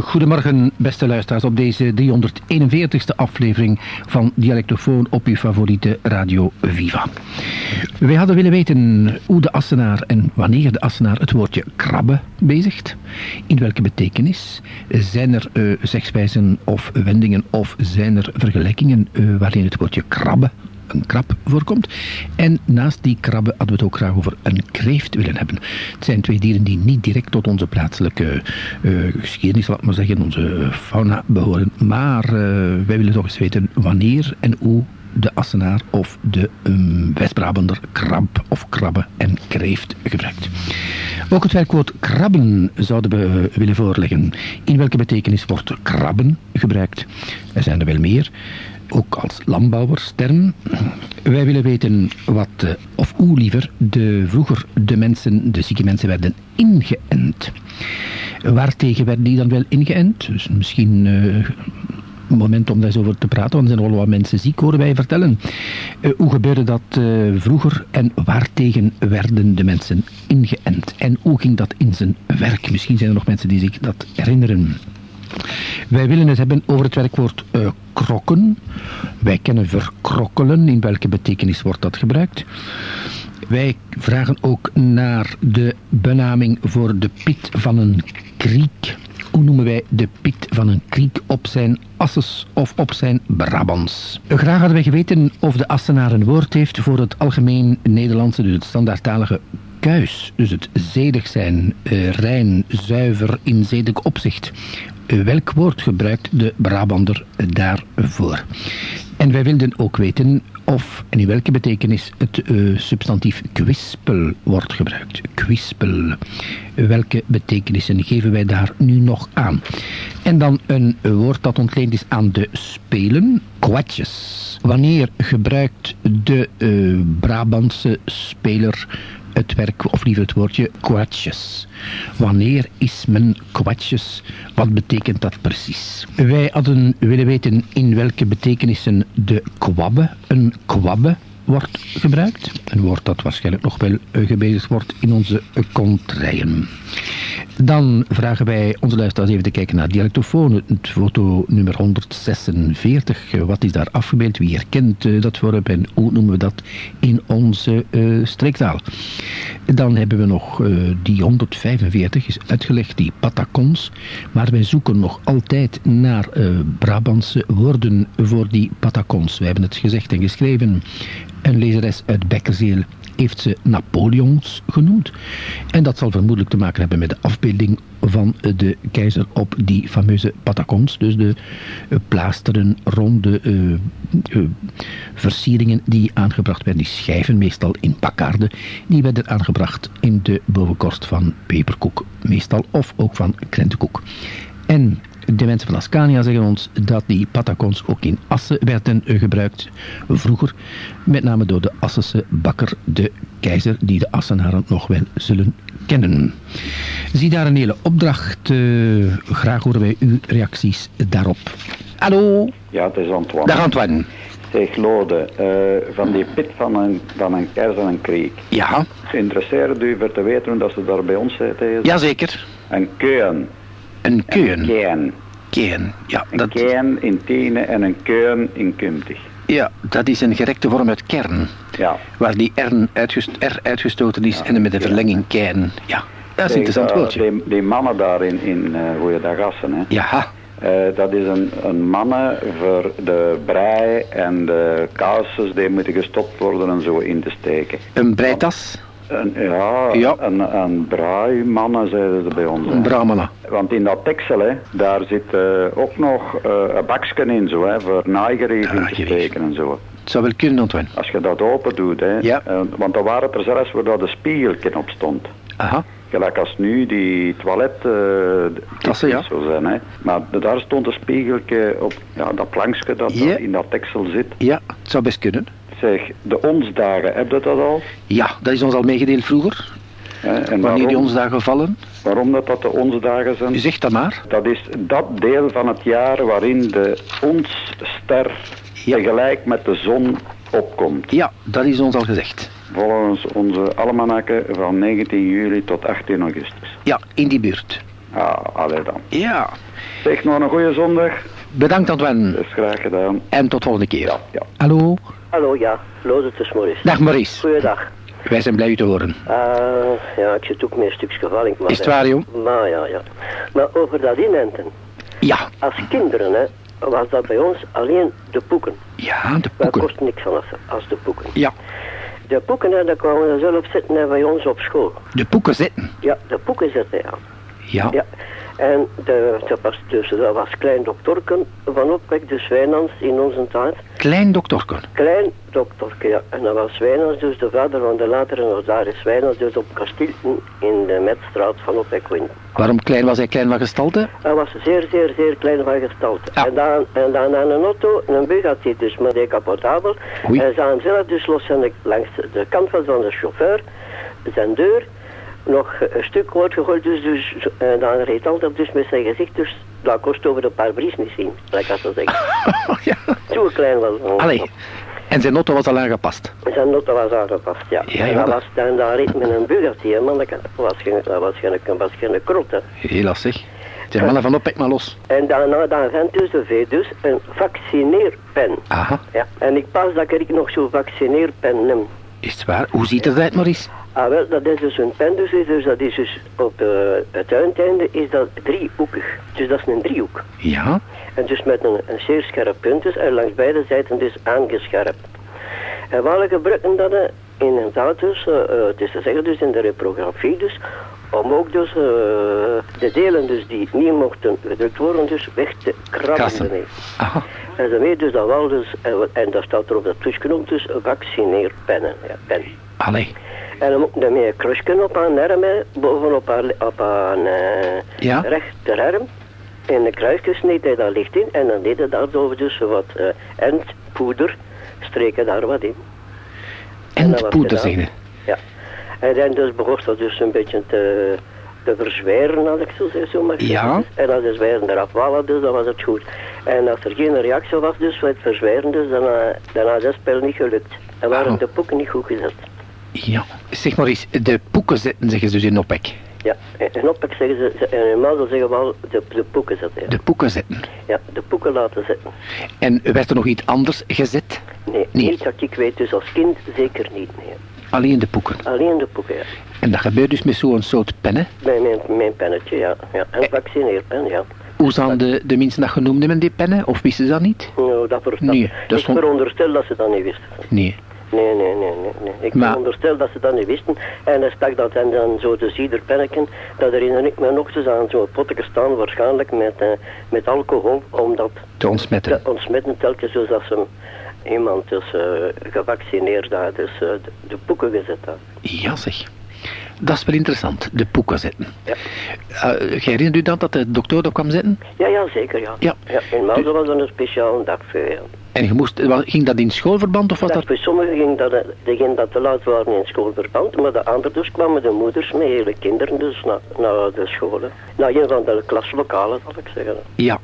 Goedemorgen, beste luisteraars, op deze 341ste aflevering van Dialectofoon op uw favoriete Radio Viva. Wij hadden willen weten hoe de Assenaar en wanneer de Assenaar het woordje krabbe bezigt. In welke betekenis? Zijn er uh, zegswijzen of wendingen of zijn er vergelijkingen uh, waarin het woordje krabbe een krab voorkomt. En naast die krabben hadden we het ook graag over een kreeft willen hebben. Het zijn twee dieren die niet direct tot onze plaatselijke uh, geschiedenis, laat maar zeggen, onze fauna behoren. Maar uh, wij willen toch eens weten wanneer en hoe de Assenaar of de um, West-Brabander krab of krabbe en kreeft gebruikt. Ook het werkwoord krabben zouden we willen voorleggen. In welke betekenis wordt krabben gebruikt? Er zijn er wel meer ook als landbouwersterm. Wij willen weten wat, of hoe liever, de, vroeger de mensen, de zieke mensen werden ingeënt. Waartegen werden die dan wel ingeënt? Dus misschien uh, moment om daar eens over te praten, want er zijn wel wat mensen ziek, horen wij vertellen. Uh, hoe gebeurde dat vroeger en waartegen werden de mensen ingeënt? En hoe ging dat in zijn werk? Misschien zijn er nog mensen die zich dat herinneren. Wij willen het hebben over het werkwoord uh, Wij kennen verkrokkelen. In welke betekenis wordt dat gebruikt? Wij vragen ook naar de benaming voor de pit van een kriek. Hoe noemen wij de pit van een kriek op zijn Asses of op zijn Brabants? Graag hadden wij geweten of de Assenaar een woord heeft voor het algemeen Nederlandse, dus het standaardtalige kuis. Dus het zedig zijn, uh, rein, zuiver in zedelijk opzicht welk woord gebruikt de Brabander daarvoor? En wij wilden ook weten of en in welke betekenis het uh, substantief kwispel wordt gebruikt. Kwispel. Welke betekenissen geven wij daar nu nog aan? En dan een woord dat ontleend is aan de spelen, kwatjes. Wanneer gebruikt de uh, Brabantse speler het werk, of liever het woordje, kwatjes. Wanneer is men kwatjes? Wat betekent dat precies? Wij hadden willen weten in welke betekenissen de kwabbe, een kwabbe, wordt gebruikt. Een woord dat waarschijnlijk nog wel gebezigd wordt in onze kontrijen. Dan vragen wij onze luisteraars even te kijken naar dialectofoon. Het foto nummer 146. Wat is daar afgebeeld? Wie herkent dat voorwerp en hoe noemen we dat in onze uh, streektaal? Dan hebben we nog die 145 is uitgelegd, die patacons. Maar wij zoeken nog altijd naar uh, Brabantse woorden voor die patacons. We hebben het gezegd en geschreven. Een lezeres uit Bekkerzeel heeft ze Napoleons genoemd. En dat zal vermoedelijk te maken hebben met de afbeelding van de keizer op die fameuze patacons. Dus de uh, plaasteren, ronde uh, uh, versieringen die aangebracht werden. Die schijven, meestal in pakkaarden, die werden aangebracht in de bovenkorst van peperkoek. Meestal, of ook van krentenkoek. En de mensen van Ascania zeggen ons dat die patacons ook in Assen werden gebruikt vroeger. Met name door de Assense bakker, de keizer, die de Assenaren nog wel zullen kennen. Zie daar een hele opdracht. Uh, graag horen wij uw reacties daarop. Hallo? Ja, het is Antoine. Dag Antoine. Zeg Lode, uh, van die pit van een, van een en kriek. Ja. Interesseert u voor te weten dat ze daar bij ons zitten? Jazeker. Een keun. Een keun. Een. Keen, ja. Een dat... in tienen en een keun in kumtig. Ja, dat is een gerekte vorm uit kern. Ja. Waar die R, uitgest R uitgestoten is ja, en met de verlenging kern. Ja, dat is een interessant woordje. Die, die, mannen daar in, in uh, Goeiedag-Assen, hè. Ja. Uh, dat is een, een mannen voor de brei en de kousen die moeten gestopt worden en zo in te steken. Een breitas? Een, ja, ja, een, een bruimannen zeiden ze bij ons. Een bruimannen. Want in dat teksel, hè, daar zit uh, ook nog uh, een bakje in, zo, hè, voor naaigereef in te steken en zo. Het zou wel kunnen, Antoine. Als je dat open doet, hè. Ja. Uh, want dan waren het er zelfs waar dat de spiegeltje op stond. Aha. Gelijk als nu die toilet uh, Tassen, ja. zo zijn, hè. Maar daar stond een spiegeltje op, ja, dat plankje dat in dat teksel zit. Ja, het zou best kunnen. Zeg, de onsdagen, heb je dat al? Ja, dat is ons al meegedeeld vroeger. En Wanneer waarom, die onsdagen vallen. waarom dat, dat de onsdagen zijn? U zegt dat maar. Dat is dat deel van het jaar waarin de onsster Ja. tegelijk met de zon opkomt. Ja, dat is ons al gezegd. Volgens onze almanakken van 19 juli tot 18 augustus. Ja, in die buurt. Ah, allee dan. Ja. Zeg nog een goede zondag. Bedankt Antoine. Dat is graag gedaan. En tot volgende keer. Ja, ja. Hallo. Hallo, ja. Loos, het is Maurice. Dag Maurice. Goeiedag. Wij zijn blij u te horen. Uh, ja, ik zit ook met een stukje. Maar Is het waar, joh? Maar ja, ja. Maar over dat inenten. Ja. Als kinderen, hè, was dat bij ons alleen de poeken. Ja, de Dat boeken. kost niks anders als de poeken. Ja, De poeken, daar kwamen ze zelf zitten bij ons op school. de boeken zitten. Ja, de poeken zitten, ja. Ja. Ja. En de, dat was dus, dat was klein doktorken van opwek, dus Wijnands in onze tijd. Klein dokterken. Klein dokterke, ja. En dat was Wijnands, dus de vader van de latere notaris Wijnands, dus op Kastielten in de Metstraat van Opwekwin. Waarom klein was hij klein van gestalte? Hij was zeer, zeer, zeer klein van gestalte. Ja. En, dan, en dan aan een auto, een Bugatti dus, maar decapotable. Oei. En ze hem zelf dus los aan de, langs de kant van de chauffeur, zijn deur, nog een stuk wordt gegooid, dus, dus en dan reed altijd dus met zijn gezicht, dus dat kost over een paar bries ik dat zo zeggen. ja. Zo klein was hij. Allee. En zijn auto was al aangepast. Zijn auto was aangepast, ja. Ja, en dat was dan reed met een Bugatti, hè, man. Dat was geen, dat was geen, dat was geen krot, hè. Heel lastig. Zeg mannen van op, maar los. En daarna dan vent dus de V dus een vaccineerpen. Aha. Ja, en ik pas dat ik nog zo'n vaccineerpen neem. Is het waar? Hoe ziet het eruit, Maurice? Ah wel, dat is dus een pen dus, dat is dus op eh, het uiteinde is dat driehoekig. Dus dat is een driehoek. Ja. En dus met een, een zeer scherp punt dus, en langs beide zijden dus aangescherpt. En we gebruiken dat inderdaad dus, eh, eh, het is te zeggen dus in de reprografie dus, om ook dus eh, de delen dus die niet mochten gedrukt worden dus weg te krabben. En ze weet dus dat wel dus, en, en daar staat er op dat toesknop dus vaccineerpennen. Ja, pen. Allee. En dan moet daarmee een krusje op haar arm, bovenop haar, li- op haar eh, Ja. rechterarm. En een kruisje sneed hij daar licht in en dan deed hij daardoor dus wat eh endpoeder, streken daar wat in. En was poeder, zeg je. Ja. En dan dus begon dat dus een beetje te, te verzwijren, als ik zo zeg, zo mag Ja. En als de zwijren eraf waren, dus dan was het goed. En als er geen reactie was, dus het verzwijren, dus dan, eh, dan had dat spel niet gelukt. En waren Oh. de poeken niet goed gezet. Ja. Zeg Maurice, de poeken zitten, zeggen ze dus in Opek. Ja, en en op, ik zeggen ze, en normaal zeggen we wel de, de poeken zetten. Ja. De poeken zitten. ja, de poeken laten zitten. En werd er nog iets anders gezet? Nee, Nee. niet dat ik weet, dus als kind zeker niet. Nee. Alleen de poeken. Alleen de poeken, ja. En dat gebeurt dus met zo'n soort pennen. Bij mijn, mijn pennetje, ja. ja. En vaccineerpen, ja. Hoe zijn de, de mensen dat genoemd hebben, die pennen? Of wisten ze dat niet? Nou, dat, Nee, dat ik stond- veronderstel dat ze dat niet wisten. Nee. Nee, nee, nee, nee. nee. Ik Maar- veronderstel dat ze dat niet wisten. En dan stak dat en dan zo de ciderpenneken. Dat herinner ik me nog eens aan zo'n potje staan, waarschijnlijk met, eh, met alcohol, om dat Te ontsmetten. te ontsmetten telkens zoals als ze iemand dus gevaccineerd had, dus de, de boeken gezet had. Ja zeg. Dat is wel interessant, de poeken zitten. Ja. Uh, herinnert u dat, dat de dokter erop kwam zitten? Ja, ja, zeker, ja. Ja. ja in Malden was er een speciale dag voor, ja. En je moest, ging dat in schoolverband of was Dat dat... sommigen ging dat, eh, die gingen dat te laat waren in schoolverband, maar de anderen dus kwamen de moeders met hele kinderen dus naar, naar de scholen. Naar een van de klaslokalen, zal ik zeggen. Ja.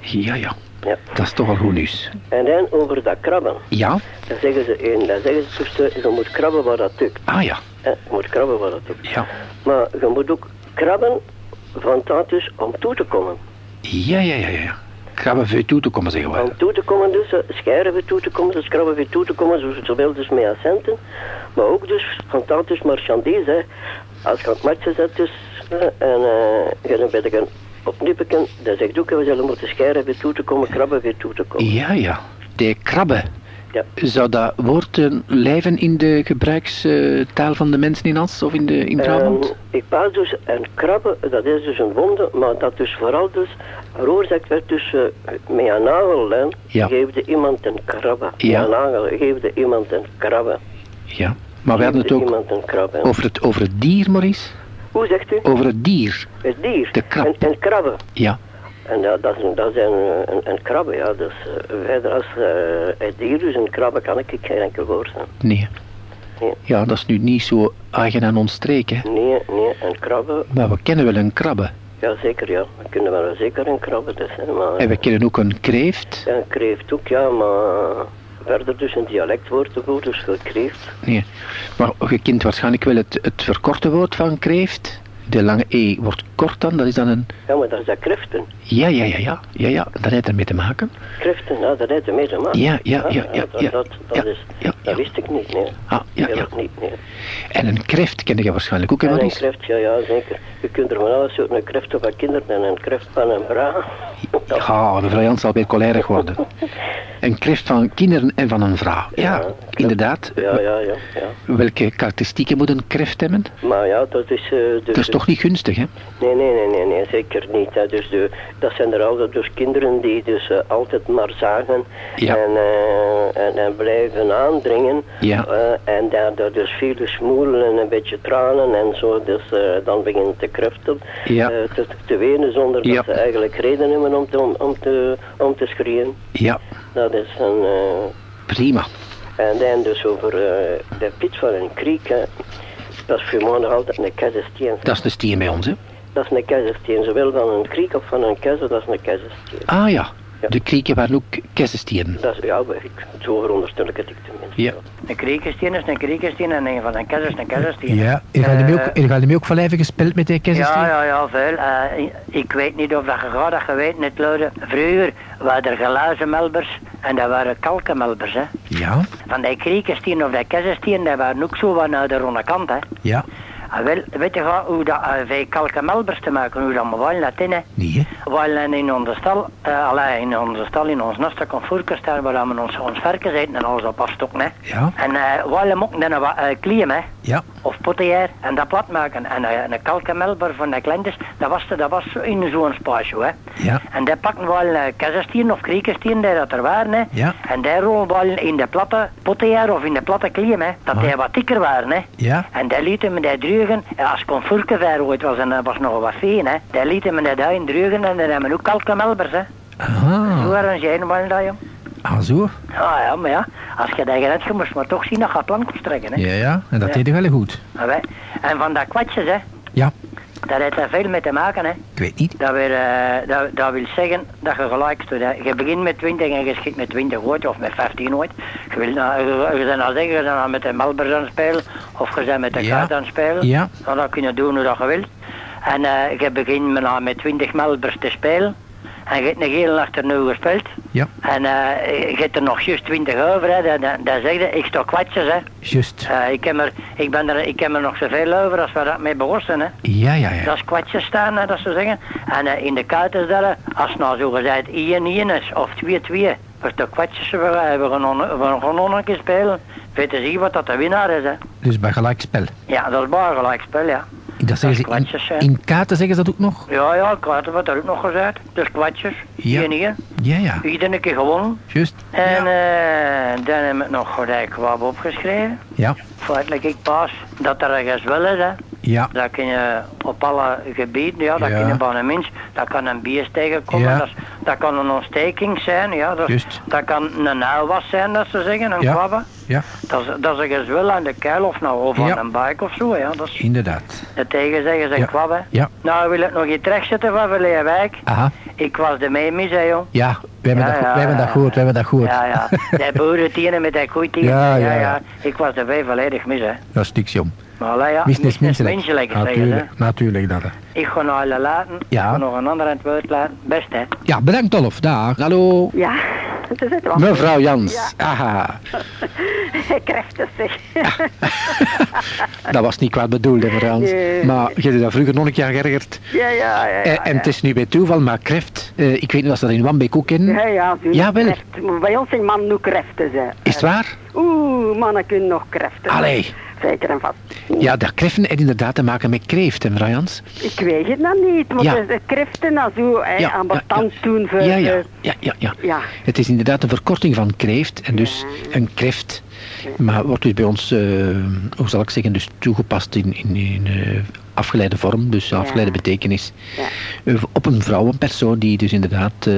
Ja, ja. Ja. Dat is toch wel goed nieuws. En dan over dat krabben. Ja? Dan zeggen ze, één, dan zeggen ze eh, je moet krabben waar dat lukt. Ah ja. Je moet krabben waar dat lukt. Ja. Maar je moet ook krabben van tijd dus om toe te komen. Ja, ja, ja, ja. Gaan we toe te komen, zeggen we. Om toe te komen dus, eh, scheren we toe te komen, dus krabben we toe te komen, zo- zowel dus met accenten, maar ook dus van tijd dus marchandise, hè. Als je aan het matchen zet dus, en eh je dan bij de opnieuwen, dan zegt ook, we zullen moeten scheren weer toe te komen, krabben weer toe te komen. Ja, ja. De krabben. Ja. Zou dat woord eh, lijven in de gebruikstaal van de mensen in As of in, de, in Brabant? Ehm, ik pas dus een krabben, dat is dus een wonde, maar dat dus vooral dus veroorzaakt werd dus eh, met een Ja. geefde iemand een krabben. Ja. Met een nagel geefde iemand een krabben. Ja. Maar we hadden het ook krabben. over het, over het dier, Maurice. Hoe zegt u? Over het dier. Het dier. De krab. En, en krabben. Ja. En dat, dat, is dat zijn een, een, krabben, ja. Dus eh, verder als eh, het dier, dus een krabben kan ik geen enkel woord zijn. Nee. Nee. Ja, dat is nu niet zo eigen aan ons streek, hè. Nee, nee, een krabben, Maar we kennen wel een krabbe. ja zeker ja. We kunnen wel zeker een krabben dus, hè, maar... En we kennen ook een kreeft. Ja, een kreeft ook, ja, maar verder dus een dialectwoord ervoor, dus voor kreeft. Nee. Maar je kent waarschijnlijk wel het, het verkorte woord van kreeft. De lange E wordt kort dan, dat is dan een... Ja, maar dat is dat kriften. Ja, ja, ja, ja, ja, ja, dat heeft ermee te maken. Kriften, nou, dat heeft ermee te maken. Ja, ja, ja, ja, Dat, ja, dat, dat, ja, is, ja, dat ja. wist ik niet, nee. Ah, ja, ja. niet, nee. En een kreft ken je waarschijnlijk ook, hè, En een Maurice? kreft, ja, ja, zeker. Je kunt er van alles soorten een kreft op een kinderen en een kreft van een vrouw. Ja, mevrouw Jans zal weer cholerig worden. Een kreft van kinderen en van een vrouw. Ja, Ja, inderdaad. Ja, ja, ja, ja. Welke karakteristieken moet een kreft hebben? Maar ja, dat is... eh, dus, Dat is toch niet gunstig, hè? Nee, nee, nee, nee, nee zeker niet. Hè. Dus de, dat zijn er altijd dus kinderen die dus eh, altijd maar zagen Ja. en, eh, en, en blijven aandringen. Ja. En daardoor dus veel smoelen en een beetje tranen en zo. Dus dan beginnen te kreften, Ja. eh, te, te wenen zonder Ja. dat ze eigenlijk reden hebben om te, om, om te, om te schreeuwen. Ja, Dat is een... eh, prima. en dan dus over eh, de pit van een kriek. Dat is voor mij nog altijd een keizerstien. Dat is de steen bij ons, hè? Dat is een keizerstien. Zowel van een kriek of van een keizer, dat is een keizerstien. Ah ja, Ja. de krieken waren ook kersenstenen. Dat is, ja, ik, zo veronderstel ik het ik tenminste. Ja. Een kriekensteen is een kriekensteen en een van een kers is een kersensteen. Ja, je gaat hem ook, Eh, je gaat hem ook van lijve gespeeld met die kersensteen? Ja, ja, ja, veel. Eh, ik- weet niet of dat je gaat, dat je weet niet. Vroeger waren er glazenmelbers en dat waren kalkenmelbers, hè. Ja, Van die kriekensteen of die kersensteen, die waren ook zo van de ronde kant, hè. ja. En wel, weet je wel, hoe dat, uh, wij kalkenmelbers te maken, hoe dat we dat in, hè. Nee, hè? We willen in onze stal, eh allee, in onze stal, in ons nest, kon voerken staan, waar we ons, ons varkens eten en alles op afstokken, hè. Ja, En uh, we willen ook dan wat uh, kliem, hè. ja. Of potier en dat plat maken. En uh, een kalkenmelber van de kleintjes, dat was, dat was in zo'n spaasje, hè. Ja. En die pakten wel uh, kezzestien of kriekestien die dat er waren, hè. Ja. En die rollen wel in de platte potier of in de platte kliem, hè. Dat die wat dikker waren, hè. Ja. En die lieten me die drugen, ja, als konfurkenver ooit was en dat was nog wat veen, hè. Die lieten me die daarin drugen en dan hebben we ook kalkenmelbers, hè. Zo Ah, arrangeren we dat, joh. Ah zo. Ja, ja, maar ja, als je dat gered, je moest maar toch zien dat je plan kon strekken, hè. Ja, ja. En dat Ja. deed je wel goed. En wij- En van dat kwatjes, hè. Ja, Daar heeft er veel mee te maken, hè. ik weet niet. Dat, weer, eh, dat, dat wil zeggen dat je gelijk doet. hè. Je begint met 20 en je schiet met 20 ooit, of met 15 ooit. Je, wil, nou, je, je bent nou zeggen, je bent nou met de Melbers aan het spelen, of je bent met de Ja. kaart aan het spelen. Ja. Dan dat kun je doen hoe dat je wilt. En eh, je begint met, nou, met 20 Melbers te spelen. En je hebt een gele achter nu gespeeld. Ja, En eh, je hebt er nog juist 20 over, hè. Dan, dan, dan zeg je, ik sta kwetsjes, hè. juist. Eh, ik, heb er, ik, ben er, ik heb er nog zoveel over als we dat mee begonnen, hè. Ja, ja, ja. Dat is kwetsjes staan, hè, dat ze zeggen. En eh, in de kaarten stellen, als nou zo gezegd 1-1 is of 2-2, dus de kwetsjes we hebben genomen, we gaan nog een keer spelen. Weet je wat dat de winnaar is, hè. Dus bij gelijk spel. Ja, dat is maar gelijk spel, ja. Dat zeggen ze in, in kaarten zeggen ze dat ook nog? Ja, ja, kaarten wordt er ook nog gezegd. Dus kwetsjes, 1-1. Ja. Ja, ja. Iedere keer gewonnen. Juist. En eh, dan heb ik nog gelijk wat opgeschreven. Ja. Feitelijk ik pas dat er ergens wel is, hè. Ja. Dat kun je op alle gebieden, ja, dat Ja. kun je bij een mens, dat kan een bier tegenkomen, Ja. dat, is- dat kan een ontsteking zijn, ja, dat, dat kan een uilwas zijn, dat ze zeggen, een Ja. kwabbe. Ja, Dat is, dat is een gezwel aan de kuil of nou, of Ja. aan een buik of zo, ja, dat is inderdaad. de tegenzeggen zijn Ja. Ja. Nou, wil ik nog iets terugzetten van Verleerwijk. Aha. Ik was de meemis, hè, jong. Ja, we hebben, Ja, dat, ja, we hebben dat gehoord, we hebben dat gehoord. Ja, ja. De boerentienen met die koeitienen. Ja, Ja, ja, ja, ja. Ik was erbij volledig mis, hè. Dat is niks, jong. Maar ja, Mis is mis menselijk. Natuurlijk, natuurlijk dat. hè. Ik ga nog alle laten. Ja. Ik ga nog een ander aan het woord laten. Best, hè. Ja, bedankt Dolf. Dag. Hallo. Ja, het is het wel. Mevrouw Jans. Aha. Kreften zeg. dat was niet kwaad bedoeld, hè, mevrouw Jans. Nee. Maar je hebt dat vroeger nog een keer geërgerd. ja, ja, ja. ja, Eh, en het is nu bij toeval, maar kreft. eh, ik weet niet of ze dat in Wambeek ook kennen. Ja, ja, Ja, wel. kreft. Bij ons in man nu kreften ze. Is het waar? Oeh, mannen kunnen nog kreften. Allee. Zeker en vast. Ja, dat kreften heeft inderdaad te maken met kreeft, hè, mevrouw Jans. Ik weet het nog niet, maar Ja. de, de nou zo, hè, Ja, aan bestand ja. doen voor... Ja, ja, de- ja, ja, ja. Het is inderdaad een verkorting van kreeft en dus een kreft. Maar wordt dus bij ons, eh, hoe zal ik zeggen, dus toegepast in, in, in eh, afgeleide vorm, dus afgeleide betekenis. Eh, op een vrouw, een persoon die dus inderdaad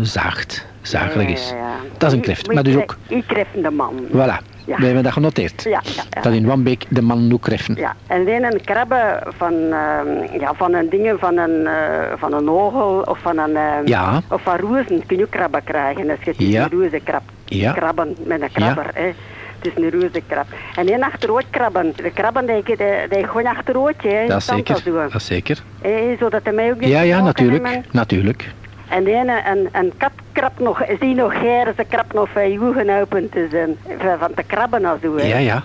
zaagt, zagelijk is. Dat is een ik maar dus ook, Ik krefende man. voilà, Ja. we hebben dat genoteerd. Ja, ja, ja. Dat in Wambeek de man. Ja, en alleen een krabben van, ehm, ja, van een dingen van een, eh, van een ogel of van een... ehm, Ja. Of van roezen kun je ook krabben krijgen. Als je Ja. die roezen krab, Ja. krabben met een krabber. Hè. Het is een rozenkrab. En één achterootkrabben. De krabben, die, die, die gewoon achterootje. hè, Dat zeker. Dat zeker. Zodat hij mij ook niet Ja, ja, natuurlijk. Natuurlijk. En de ene, een, een kat krabt nog, is die nog geer, ze krabt nog van open te zijn. Van, van te krabben als hè. Ja, ja.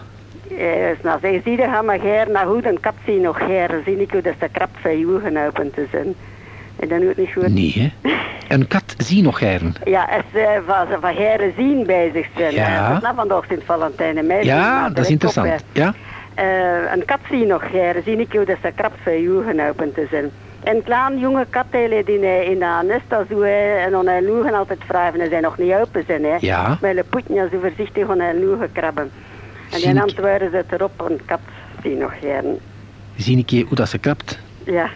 Eh, dus nou, zie je gaan maar geer naar goed, een kat zie nog geer. Zie ik hoe dat ze krabt van open te zijn. En dat doet niet goed. Nee, hè. Een kat zie nog geren. Ja, als ze van, ze van heren zien bezig zijn. Ja. Dat is nou vandaag Sint-Valentijn en mij. Ja, dat is interessant. Ja. Eh, een kat zie nog geren, zie ik hoe dat ze krabt van open te zijn. En klein jonge kattelen die eh, in een nest als zo, en dan hun ogen altijd wrijven en zijn nog niet open zijn. Hè. Ja. Met de ja, zo voorzichtig aan hun ogen krabben. En Zie die ik- antwoorden ze erop, een kat zie nog geren. Zie ik je hoe dat ze krabt. Ja,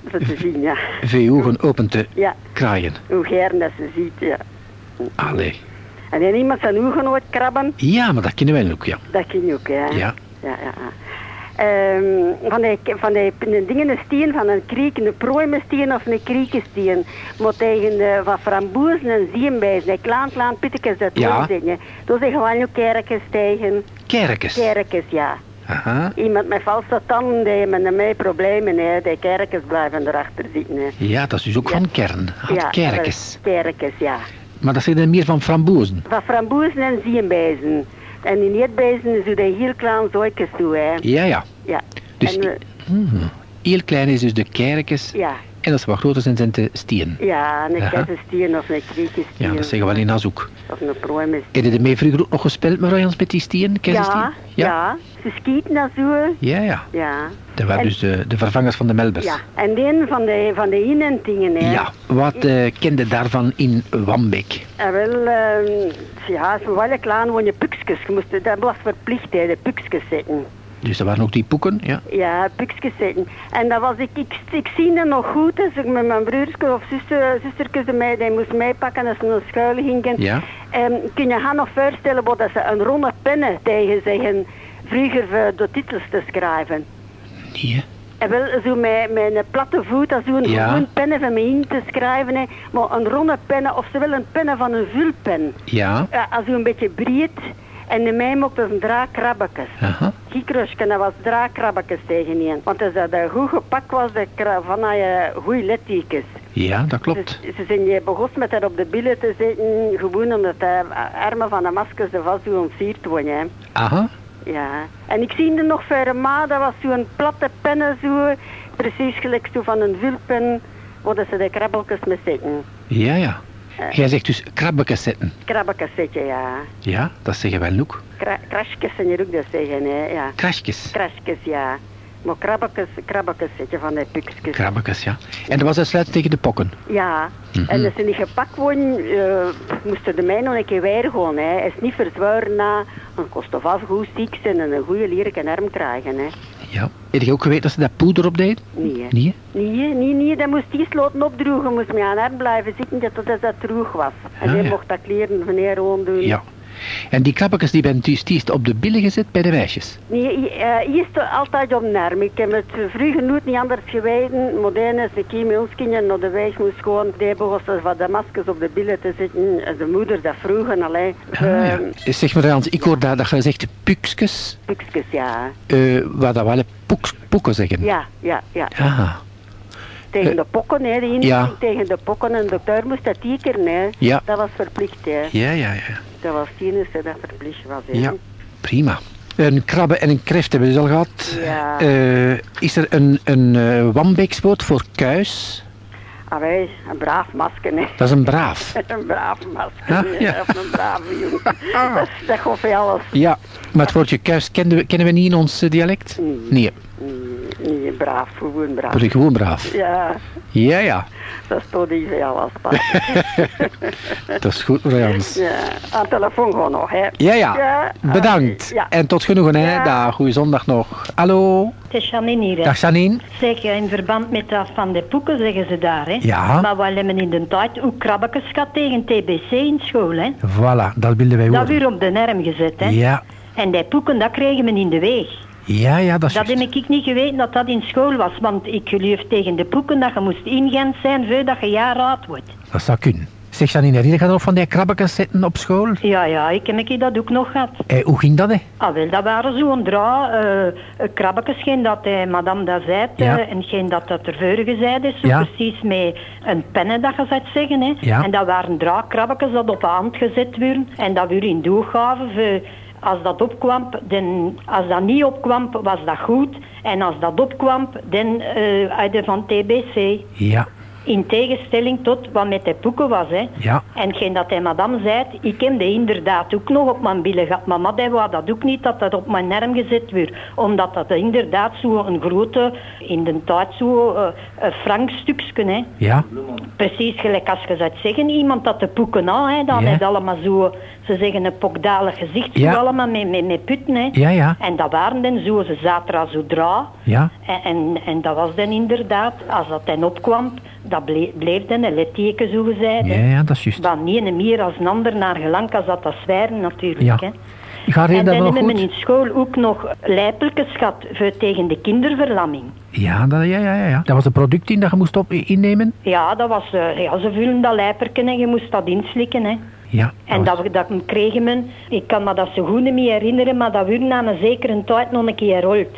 dat te zien, ja. Veel ogen open te Ja, kraaien. hoe geren dat ze ziet, ja. Allee. En die iemand zijn ogen ooit krabben, Ja, maar dat kennen wij ook, ja. dat kun je ook. Ja. Ja, ja, ja. Ehm, van die, van die, die dingen een steen, van een kriek, een prooimesteen of een kriekensteen, moet tegen de, van frambozen en zienbijzen, een klein, klein pittekes dat Ja. doorzingen. Dat zijn gewoon kerkens tegen, Kerkens. kerkens, ja. Aha. Iemand met valse tanden, die met mij problemen, hè, die kerkens blijven erachter zitten, hè. Ja, dat is dus ook Ja. van kern. Had Ja, Kerkens, ja. Maar dat zijn er meer van frambozen. Van frambozen en zienbijzen. En in eetbijzen zo die heel klein zooitjes toe, hè. Ja, ja. Ja. Dus en, we- Mhm. Heel klein is dus de kerkens. ja. En als ze wat groter zijn, zijn de stien. Ja, een kersenstien of een kriekensteen. Ja, dat zeggen we wel in Azoek. Of een prooimesteen. Heb je ermee vroeger ook nog gespeeld met Royals met die stien? Kersenstien? Ja, ja, Ze skieten dat zo. Ja, ja. Ja. Dat waren En- dus de, de vervangers van de melbers. Ja, en een van de, van de inentingen, hè. Ja, wat eh, kende daarvan in Wambeek? En wel, ehm, ja, zo wel klein woon je pukskes. Je moest, dat was verplicht, hè, de pukskes zetten. Dus er waren ook die poeken, ja. Ja, pukskes zetten. En dat was ik, ik, ik zie dat nog goed, als ik met mijn broertje of zuster, zustertjes mij, die moest meepakken als ze naar school gingen. Ja. Kun je haar nog voorstellen wat dat ze een ronde pennen tegen zeggen, vroeger voor de titels te schrijven? Nee? En wel zo met, met een platte voet, als zo'n Ja. gewoon pennen van mij in te schrijven, hè, maar een ronde pennen, of ze wel een pennen van een vulpen. Ja. Ja, als u een beetje breed en de mij mocht een draakkrabbekes. Aha. Kiekrusken, dat was draakkrabbekes tegen een. Want als dat een goed gepakt was, de van je goede lettertjes. Ja, dat klopt. Dus ze zijn je begonnen met dat op de billen te zetten, gewoon omdat de armen van de maskers er vast ontsierd worden. Aha. Ja. En ik zie er nog verder maar, dat was zo'n platte pennen zo, precies gelijk zo van een waar dat ze de krabbeltjes mee zitten. Ja, ja. Jij zegt dus krabbekes zetten. Krabbekes zitten, ja. Ja, dat zeggen wij ook. Kra krasjes zijn hier ook dat zeggen, hè, ja. Krasjes. Krasjes, ja. Maar krabbekes, krabbekes zitten van die pukskes. Krabbekes, ja. En dat was uitsluitend tegen de pokken. Ja, Mhm. en als ze niet gepakt worden, eh, moesten de mij nog een keer weer gaan. Hè. Is niet verzwaren na een kost of af goed ziek zijn en een goede leren arm krijgen. Hè. Ja. Heb je ook geweten dat ze daar poeder op deed? Nee. Nee? Nee, nee, nee, dat moest die sloten opdroegen, moest met aan arm blijven zitten dat dat, dat droog was. En Ah, ja. mocht dat kleren van neer doen. Ja. En die krabbekes die ben dus is op de billen gezet bij de meisjes. Nee, is er altijd op naar. Ik heb het vroeger nooit niet anders geweten. Modern is de kie met ons kinderen naar de weg moest gewoon. Die begonnen van de maskers op de billen te zitten. En de moeder dat vroegen alleen. Ah, ja. Uh, Zeg maar Hans, ik hoor daar dat je zegt pukskes, Pukskes, ja. eh waar dat wel poeks- poeken zeggen. Ja, ja, ja. Ah, Tegen Eh, de pokken, hè. Ja. tegen de pokken. En de dokter moest dat tekenen, hè. Ja. Dat was verplicht, hè. ja, ja, ja. Dat was het enige dat verplicht was, hè. Ja, prima. Een krabbe en een kreft hebben we dus al gehad. Ja. Eh, is er een, een eh Wambeekswoord voor kuis? Ah, wij, een braaf masker, hè. Dat is een braaf. Een braaf masker, Ja, hè. ja. Of een brave jongen. Dat, is- dat gaat voor alles. Ja, maar het woordje kuis kennen we, kennen we niet in ons eh, dialect? Nee. Nee, Nee, nee, braaf, gewoon braaf. gewoon braaf. Ja, Ja, ja, dat stond niet voor alles. dat is goed, Jans. ja, aan de telefoon gewoon nog, hè. Ja, ja, Ja, bedankt. ja. En tot genoegen, hè. Ja. Dag, goeie zondag nog. Hallo, Het is Janine hier. hè. dag Janine. Zeg, in verband met dat van de poeken zeggen ze daar, hè? Ja. Maar we hebben in de tijd ook krabbekes gehad tegen TBC in school, hè? Voilà, dat wilden wij Dat horen. weer op de nerm gezet, hè? Ja, En die poeken, dat kregen we in de weeg. Ja, ja, dat is Dat heb ik niet geweten dat dat in school was, want ik geloof tegen de poeken dat je moest ingaan zijn voordat je jaar oud wordt. Dat zou kunnen. Zeg Janine, herinner je nog van die krabbekes zitten op school? Ja, ja, ik heb ik dat ook nog gehad. Eh, hoe ging dat, hè? Ah, wel, dat waren zo'n dra, eh krabbekes, geen dat eh, madame dat zei, eh, en geen dat dat er vorige gezegd is, zo Ja. precies met een pennen dat je zou zeggen, hè. Ja. En dat waren draakkrabbekes dat op de hand gezet werden, en dat we in doeg gaven voor... Als dat opkwam, dan, als dat niet opkwam, was dat goed. En als dat opkwam, dan eh uit de van TBC. Ja, In tegenstelling tot wat met de boeken was. Hè. ja, En geen dat hij madame zei, ik heb die inderdaad ook nog op mijn billen gehad. Maar madame wou dat ook niet, dat dat op mijn arm gezet werd. Omdat dat inderdaad zo een grote, in de tijd zo, eh een frankstukje, hè. ja, Precies gelijk als je zou zeggen, iemand dat de poeken aan, hè. Dat Ja. heeft allemaal zo, ze zeggen een pokdalig gezicht, Ja. zo allemaal met, met, met putten, hè. ja, ja, En dat waren dan zo, ze zaten er zo dra. ja, En, en, en dat was dan inderdaad, als dat dan opkwam, dat bleef, een litteken zo gezegd. ja, ja, dat is juist. Dan niet een meer als een ander naar gelang als dat dat zwijren natuurlijk. Ja. Hè. Ik ga En dan hebben we in school ook nog lijpeltjes gehad voor tegen de kinderverlamming. Ja, dat, ja, ja, ja. Dat was een product in dat je moest op, innemen? Ja, dat was, eh, ja, ze vullen dat lijperken en je moest dat inslikken. Hè. Ja. En was- dat, dat kregen men, ik kan me dat zo goed niet meer herinneren, maar dat werd na een zekere tijd nog een keer rolt.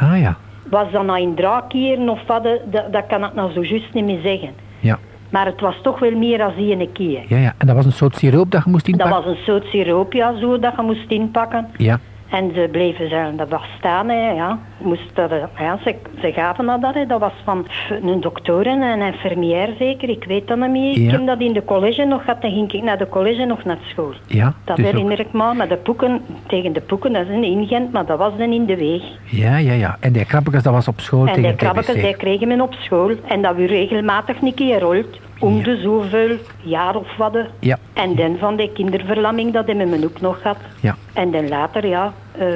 Ah, ja, Was dat nou in draakkieren of wat, eh, dat, dat kan ik nou zo juist niet meer zeggen. ja, Maar het was toch wel meer dan die ene keer. ja, ja. En dat was een soort siroop dat je moest Dat inpakken? was een soort siroop, ja, zo, dat je moest inpakken. Ja, En ze bleven ze, dat was staan, hè, ja. Moest dat, ja ze, ze gaven dat, dat, hè. dat was van een dokter en een infirmière zeker, ik weet dat niet meer. Ik heb dat in de college nog gehad, dan ging ik naar de college nog naar school. ja. Dat dus ook- herinner ik me, maar de poeken, tegen de poeken, dat is in Gent, maar dat was dan in de weeg. Ja, ja, ja. En die krabbekes, dat was op school En tegen die krabbekes, die kregen men op school. En dat we regelmatig een keer rolt. Om de zoveel jaar of wat. Ja, En dan van die kinderverlamming, dat hebben we ook nog gehad. ja, En dan later, ja, eh,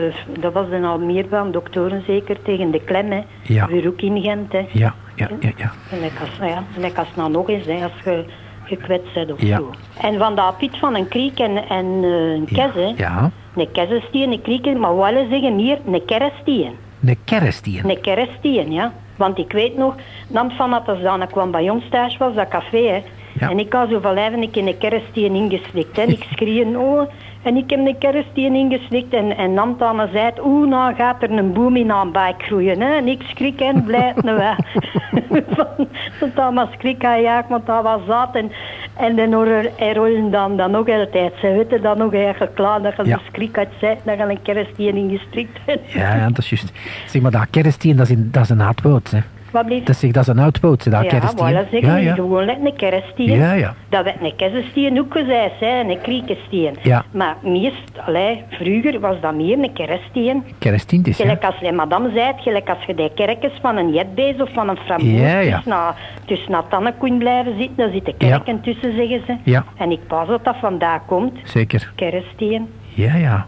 dat was dan al meer van doktoren zeker, tegen de klem, hè. Ja. Weer ook in Gent, hè. ja, ja, ja, ja. Gelijk als, nou ja, als nou nog eens, hè, als je gekwetst bent of Ja. zo. En van dat piet van een kriek en, en eh, een kes, hè. Ja, Een kessenstien, een kriek, maar wel zeggen meer een kerstien. een kerstien. Een kerstien, ja. Want ik weet nog, dan van dat als dan kwam bij ons thuis was, dat café, hè. Ja. En ik had zo van lijven ik in een kerstien ingeslikt. En ik schreeuw, oh, en ik heb een kerstien ingeslikt. En, en Nantane zei, oeh, nou gaat er een boom in aan bij groeien. Hè. En ik schrik en blijf nou weg. Van- Dat allemaal schrik aan ja, want dat was zat. En, en dan er rollen dan, dan nog altijd. Ze weten dan nog eigenlijk klaar dat je Ja. schrik uit zei, dat je een kerstien ingestrikt hebt. Ja, ja, dat is juist. Zeg maar, dat kerstien, dat is, in, dat is een oud woord, hè. Wat Dat, zeg, dat is een oud dat ja, kerstien. voilà, ja, ja. gewoon net een kerststien. Ja, ja. Dat werd een kerststien ook gezegd, hè, een kriekestien. Ja. Maar meest, allee, vroeger was dat meer een. Kerstien, is, ja. Gelijk als de madame zei, gelijk als je die kerkjes van een jetbeest of van een framboos Ja, ja. tussen, na, tussen tannen kon blijven zitten, dan zitten kerken tussen, zeggen ze. Ja. En ik pas dat dat vandaan komt, Zeker. kerststien. Ja, ja.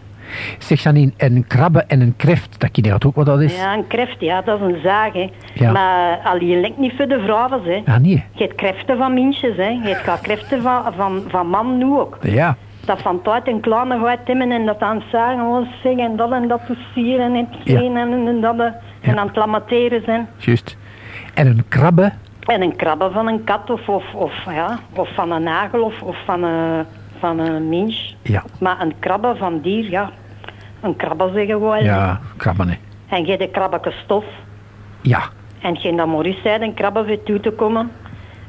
Zeg Janine, een krabbe en een kreft, dat je ook wat dat is? Ja, een kreft, ja, dat is een zaag, hè. Ja. Maar alleen lijkt niet voor de vrouwen, hè. Ah, nee. Je hebt kreften van mensjes, hè. Je hebt kreften van, van, van man nu ook. Ja. Dat van tijd een kleine gaat timmen en dat aan het zagen, oh, zeggen en dat en dat versieren en het Ja. en, en dat. En aan het lamenteren zijn. Juist. En een krabbe, En een krabbe van een kat of, of, of, ja, of van een nagel of, of van, een, van een mens. ja. Maar een krabbe van dier, ja. Een krabbe zeggen we wel. Ja, krabben, hè. En je hebt een krabbeke stof. Ja. En geen dat Maurice zei, een krabbe voor toe te komen.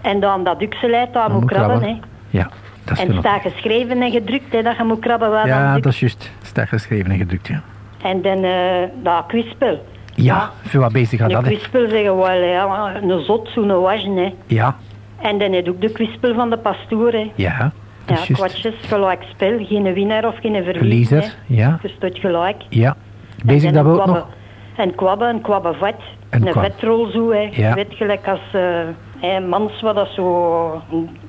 En dan dat ukseleid, daar moet krabben, krabben. hè. Ja, dat is En staat geschreven en gedrukt, hè, dat je moet krabben waar Ja, dat is juist. Staat geschreven en gedrukt, ja. En dan eh dat kwispel. Ja, veel wat bezig gaat dat, hè. kwispel zeggen we wel, ja, een zot, zo'n wasje, hè. Ja, En dan heb je ook de kwispel van de pastoor, hè. ja. Ja, juist. kwartjes, gelijk spel, geen winnaar of geen verliezer. Hè. ja. Je staat gelijk. Ja. Bezig dat we ook een nog? En kwabbe, een kwabbe vet. Een Een, vetrol zo, hè. Ja. Weet gelijk als eh hè, mans wat dat zo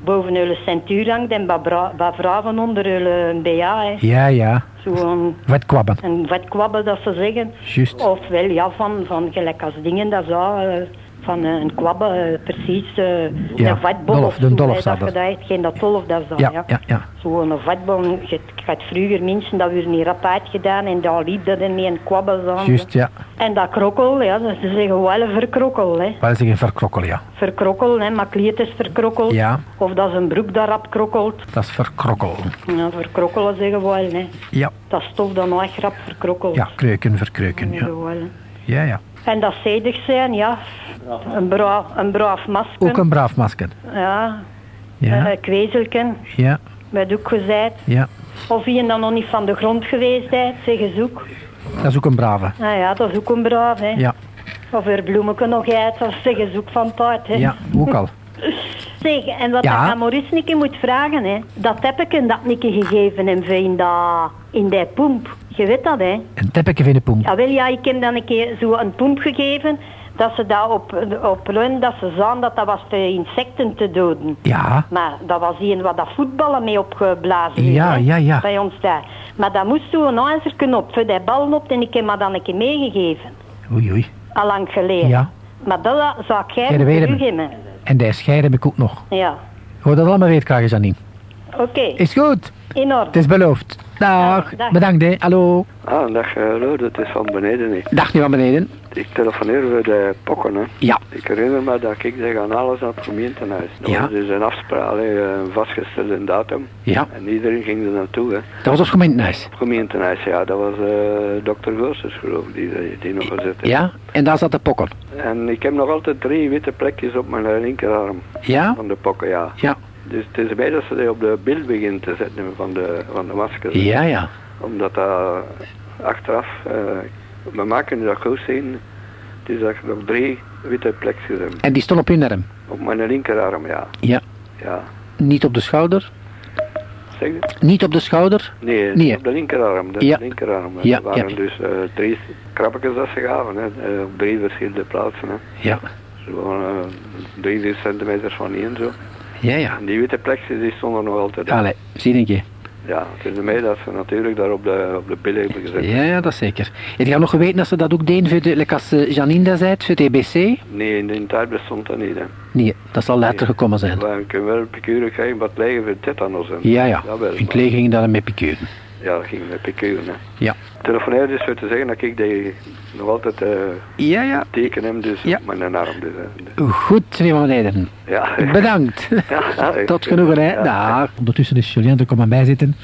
boven hun centuur hangt en bij bij vrouwen onder hun BA, hè. Ja, ja. Zo'n Wat kwabben. een vetkwabbe dat ze zeggen. Juist. Of wel, ja, van, van gelijk als dingen, dat zou, van eh, een kwabbe, eh, precies. eh Ja, een vatbol dolf, of de zo, dolf hè, zat dat dat dat dolf, dat is dat, Ja, ja. ja, ja. Zo'n vatbol, je had vroeger mensen dat weer niet rap uitgedaan en daar liep dat in een kwabbe. Juist, ja. En dat krokkel, ja, dat ze zeggen wel verkrokkel, hè. Wel zeggen verkrokkel, ja. Verkrokkel, hè, makliet is verkrokkeld. Ja. Of dat is een broek daar rap krokkelt. Dat is verkrokkel. Ja, verkrokkelen zeggen we wel, hè. Ja, Dat stof dan nooit grap verkrokkeld. ja, kreuken, verkreuken, ja. Ja, ja. En dat zedig zijn, ja. Een braaf, een braaf masker. Ook een braaf masker. Ja. Ja, Een kwezelken, ja, met ook gezegd. ja. Of je dan nog niet van de grond geweest bent, zeggen ze ook. Dat is ook een brave. Nou ja, dat is ook een braaf, hè. Ja, Of er bloemen nog uit, dat zeggen ze ook van tijd, hè. ja, ook al. Zeg, en wat Ja. ik aan Maurice moet vragen, hè. Dat heb ik hem dat Nikke gegeven hem in dat, in die pomp. Je weet dat, hè. Een teppetje in de poem. Ja, wel, ja, ik heb dan een keer zo een pomp gegeven, dat ze dat op, op run, dat ze zagen dat dat was voor insecten te doden. Ja, Maar dat was een wat dat voetballen mee opgeblazen heeft, Ja, hè, ja, ja. bij ons daar. Maar dat moest toen een aanzer kunnen op, voor die ballen op, en ik heb me dan een keer meegegeven. oei, oei. Al lang geleden. Ja. Maar dat zou ik jij terug hebben. En die schei heb ik ook nog. Ja. Hoor dat allemaal weet, krijgen Janine. Oké, Is goed. In orde. Het is beloofd. Dag. Bedankt, hè. Hallo. Ah, dag uh, Lode, het is van beneden. hè. Dag, nu van beneden. Ik telefoneer voor de pokken. Hè. Ja. Ik herinner me dat ik zeg aan alles aan het gemeentehuis. Dat Ja. was dus een afspraak, een vastgestelde datum. Ja. En iedereen ging er naartoe. Hè. Dat was ons gemeentehuis. Gemeentehuis, ja, dat was eh dokter Goossens geloof ik, die, die nog gezet heeft. Ja, en daar zat de pokken. En ik heb nog altijd drie witte plekjes op mijn linkerarm Ja? van de pokken, ja. Ja. Dus het is bij dat ze die op de beeld begint te zetten van de, van de masker. Ja, ja. Omdat dat achteraf, eh, we maken dat goed zien. Het is dat nog drie witte plekjes. En die stond op hun arm. Op mijn linkerarm, ja. Ja. ja. Niet op de schouder. Zeg je? Niet op de schouder. Nee, Nee. op de linkerarm. De Ja. linkerarm. Ja, Er waren ja. dus eh, drie krabbetjes dat ze gaven, hè, eh, op drie verschillende plaatsen. Hè. Ja. Zo, eh, drie, vier centimeter van één zo. Ja, ja. Die witte plekjes die stonden nog altijd. Allee, zie een keer. Ja, het is ermee dat ze natuurlijk daar op de, op de billen hebben gezet. Ja, ja, dat zeker. Heb je nog geweten dat ze dat ook deden, voor de, like als eh, Janine dat zei, voor het EBC? Nee, in de tijd bestond dat niet. Hè. Nee, dat zal later gekomen zijn. We kunnen wel picuren krijgen, wat liggen voor tetanus. En, Ja, ja. In het leger ging dat met piqueuren. Ja, dat ging met picuren. Hè. Ja. Telefoneer dus voor te zeggen dat ik die nog altijd eh Ja, ja. teken heb, dus Ja. op mijn arm. Dus, hè. Goed, meneer Van Meijden. Ja. Bedankt. Ja, Tot genoegen, hè. Ja. Dag. Ondertussen is Julien er komen bij zitten.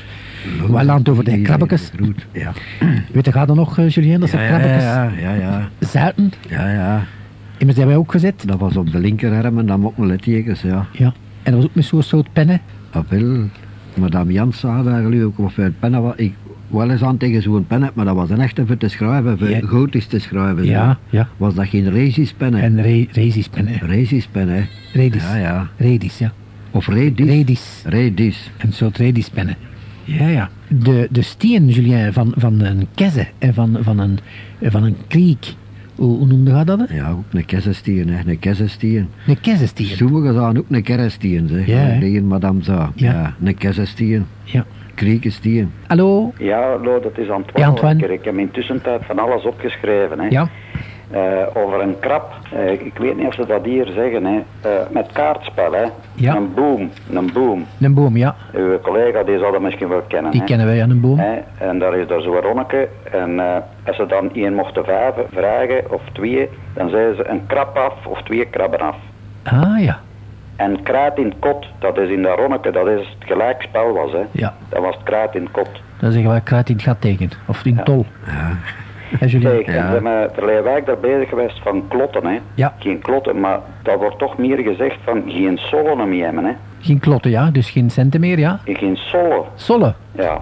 We hadden het over de krabbekes. Ja. Weet je, gaat er nog, eh, Julien, dat ze Ja, ja, krabbekes ja, ja, ja. zuiten? Ja, ja. Immers hebben wij ook gezet. Dat was op de linkerarm en dan ook een littekens, ja. Ja. En dat was ook met zo'n soort pennen. Dat wel. Madame Jans daar geloof ik of het pennen was. Ik wel eens aan tegen zo'n pen heb, maar dat was een echte voor te schrijven, voor Ja. gotisch te schrijven. Ja, zo. ja. Was dat geen Rezis-pen, hè? En re Rezis-pennen. Rezis-pen, hè? Redis. Ja, ja. Redis, ja. Of Redis. Redis. Redis. Een soort redispennen. Ja, ja. De, de stien, Julien, van, van een keze en van, van, een, van een kriek. Hoe, hoe noemde je dat? hè? Ja, ook een kessenstien, hè? Een kessenstien. Een kezestien. Sommigen zagen ook een kerrestien, zeg. Ja, hè? Die madame zei. Ja. Ja. Een kessenstien. Ja. Kriekestien. Hallo? Ja, Lo, dat is Antoine. Ja, Antoine. Ik heb intussen tijd van alles opgeschreven. Hè. Ja? Eh, over een krab. Eh, ik weet niet of ze dat hier zeggen. Hè. Eh, met kaartspel. Hè. Ja. Een boom. Een boom. Een boom, ja. Uw collega die zal dat misschien wel kennen. Die hè. kennen wij aan een boom. Hè, En daar is daar zo'n ronneke. En eh, als ze dan één mochten vijven, vragen, of twee, dan zeiden ze een krab af of twee krabben af. Ah, ja. En kraat in het kot, dat is in dat ronneke, dat is het gelijkspel was. Hè. Ja. Dat was het kraat in het kot. Dan zeggen wij kruid in het gat tegen. Of in Ja. tol. Hè, Julien? Kijk, en we zijn verleden week daar bezig geweest van klotten. Hè. Ja. Geen klotten, maar dat wordt toch meer gezegd van geen sollen meer hebben. Hè. Geen klotten, ja. Dus geen centen meer, ja. Geen sollen, Zolle. ja.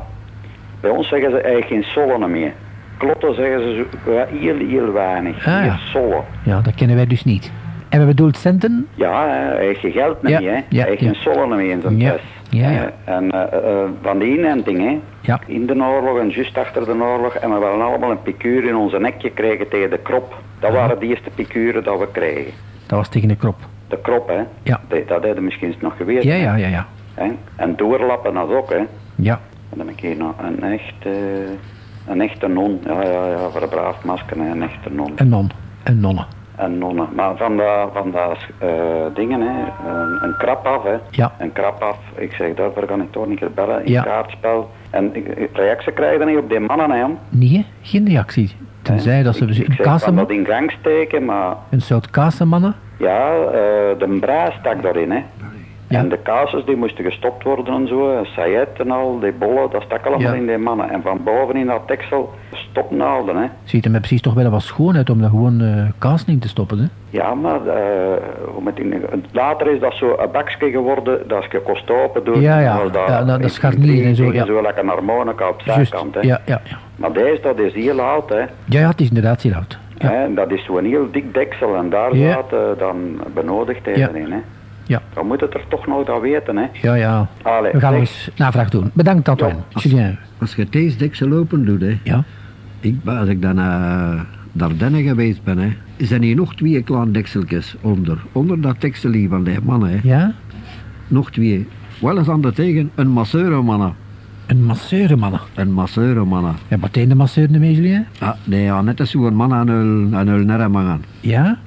Bij ons zeggen ze eigenlijk geen sollen meer. Klotten zeggen ze ja, heel, heel weinig. Ah, ja. sollen. Ja, dat kennen wij dus niet. En we bedoelt centen? Ja, hij heeft geen geld meer, Ja, hè. ja, hij heeft ja. geen sollen meer in zijn Ja, tas. ja. Eh, En eh, eh, van die inenting, hè. Ja. In de oorlog en juist achter de oorlog. En we hadden allemaal een picuur in onze nek gekregen tegen de krop. Dat waren de eerste picuren dat we kregen. Dat was tegen de krop. De krop, hè. Ja. Dat, dat hadden misschien nog geweten. Ja, ja, ja, ja. Hè? En doorlappen dat ook, hè. Ja. En dan heb ik hier nog een echte, een echte non. Ja, ja, ja, voor een braaf masker, een echte non. Een non. Een nonne. En nonnen. Maar van dat, van dat eh, dingen, hè, een, een krap af, hè. Ja. Een krap af. Ik zeg, daarvoor kan ik toch niet keer bellen in Ja. kaartspel. En reactie krijg je niet op die mannen, hè, jong. Nee, geen reactie. Tenzij dat ze Ik, ik een zeg dat in gang steken, maar een soort kaasmannen. ja, eh, de braai stak daarin, hè. Ja. En de kaasjes die moesten gestopt worden en zo, sayet en al, die bollen, dat stak allemaal Ja. in die mannen. En van boven in dat teksel stopnaalden, hè. Ziet er mij precies toch wel wat schoon uit om daar gewoon eh kaas in te stoppen. Hè? Ja, maar eh, hoe met die, later is dat zo een bakje geworden, dat als je kost open doet. Ja, ja. was Ja, dat- dat scharnier en zo, ja. Zo lekker een harmonica op de zijkant, hè. ja, ja, ja. Maar deze, dat is heel oud, hè. Ja, ja, het is inderdaad heel oud. Ja. Hè, en dat is zo'n heel dik deksel en daar Ja. zat eh, dan benodigdheden Ja. in, hè. Ja. Dan moet het er toch nog dat weten, hè. Ja, ja. Allee, We gaan eens navraag doen. Bedankt, Antoine. Julien. Als je deze deksel open doet, hè. Ja. Ik, als ik dan naar Dardenne geweest ben, hè, zijn hier nog twee kleine dekseltjes onder. Onder dat deksel hier van die mannen, hè. Ja? Nog twee. Wel eens aan de tegen, een masseurenmannen. Een masseur, mannen. Een masseurenmannen. Ja, meteen de masseur ermee, Julien? Ja, nee, ja, net als zo'n man aan hun, aan hun nerremangen. Ja?